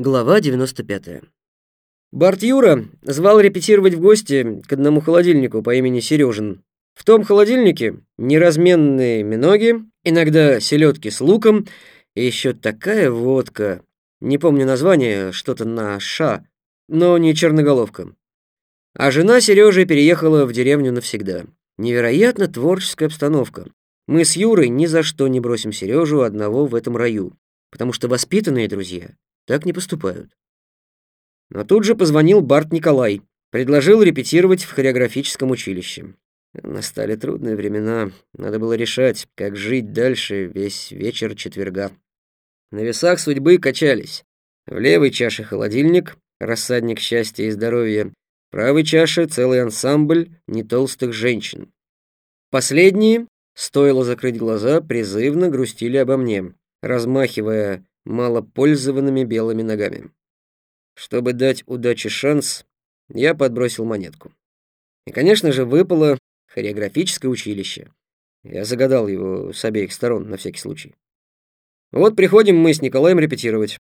Глава 95. Барт Юра звал репетировать в гости к одному холодильнику по имени Сережин. В том холодильнике неразменные миноги, иногда селедки с луком и еще такая водка. Не помню название, что-то на «ша», но не черноголовка. А жена Сережи переехала в деревню навсегда. Невероятно творческая обстановка. Мы с Юрой ни за что не бросим Сережу одного в этом раю, потому что воспитанные друзья так не поступают. Но тут же позвонил Барт Николай, предложил репетировать в хореографическом училище. Настали трудные времена, надо было решать, как жить дальше весь вечер четверга. На весах судьбы качались. В левой чаше холодильник, рассадник счастья и здоровья, в правой чаше целый ансамбль нетолстых женщин. Последние, стоило закрыть глаза, призывно грустили обо мне, размахивая малопользованными белыми ногами. Чтобы дать удаче шанс, я подбросил монетку. И, конечно же, выпало хореографическое училище. Я загадал его с обеих сторон, на всякий случай. Вот приходим мы с Николаем репетировать.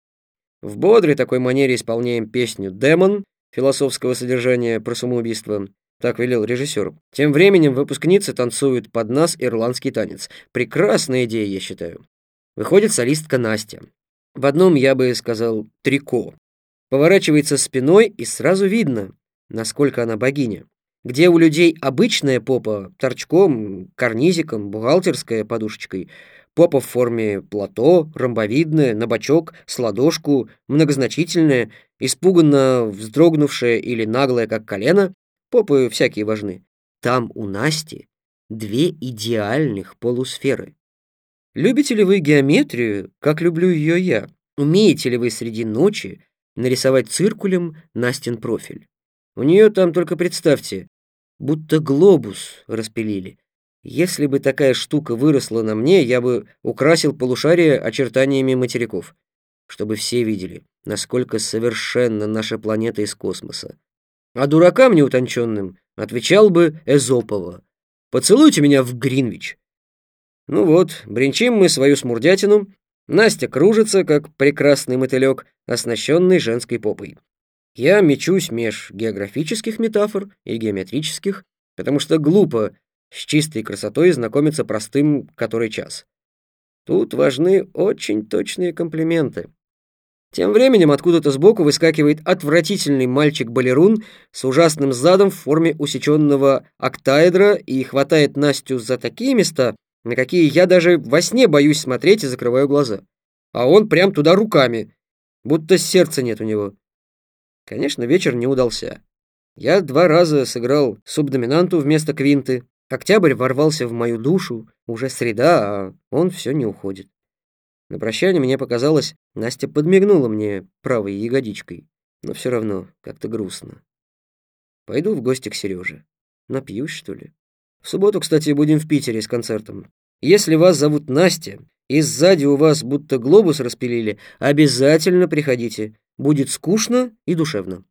В бодрой такой манере исполняем песню «Демон» философского содержания про самоубийство. Так велел режиссер. Тем временем выпускницы танцуют под нас ирландский танец. Прекрасная идея, я считаю. Выходит солистка Настя. В одном, я бы сказал, трико. Поворачивается спиной, и сразу видно, насколько она богиня. Где у людей обычная попа, торчком, карнизиком, бухгалтерская подушечкой, попа в форме плато, ромбовидная, на бочок, с ладошку, многозначительная, испуганно вздрогнувшая или наглая, как колено, попы всякие важны. Там у Насти две идеальных полусферы. Любите ли вы геометрию, как люблю ее я? Умеете ли вы среди ночи нарисовать циркулем Настин профиль? У нее там, только представьте, будто глобус распилили. Если бы такая штука выросла на мне, я бы украсил полушарие очертаниями материков, чтобы все видели, насколько совершенна наша планета из космоса. А дуракам неутонченным отвечал бы Эзопова. «Поцелуйте меня в Гринвич». Ну вот, бренчим мы свою смурдятину. Настя кружится, как прекрасный мотылек, оснащенный женской попой. Я мечусь меж географических метафор и геометрических, потому что глупо с чистой красотой знакомиться простым который час. Тут важны очень точные комплименты. Тем временем откуда-то сбоку выскакивает отвратительный мальчик-балерун с ужасным задом в форме усеченного октаэдра и хватает Настю за такие места, на какие я даже во сне боюсь смотреть и закрываю глаза. А он прям туда руками, будто сердца нет у него. Конечно, вечер не удался. Я два раза сыграл субдоминанту вместо квинты. Октябрь ворвался в мою душу, уже среда, а он все не уходит. На прощание мне показалось, Настя подмигнула мне правой ягодичкой, но все равно как-то грустно. Пойду в гости к Сереже. Напьюсь, что ли? В субботу, кстати, будем в Питере с концертом. Если вас зовут Настя, и сзади у вас будто глобус распилили, обязательно приходите. Будет скучно и душевно.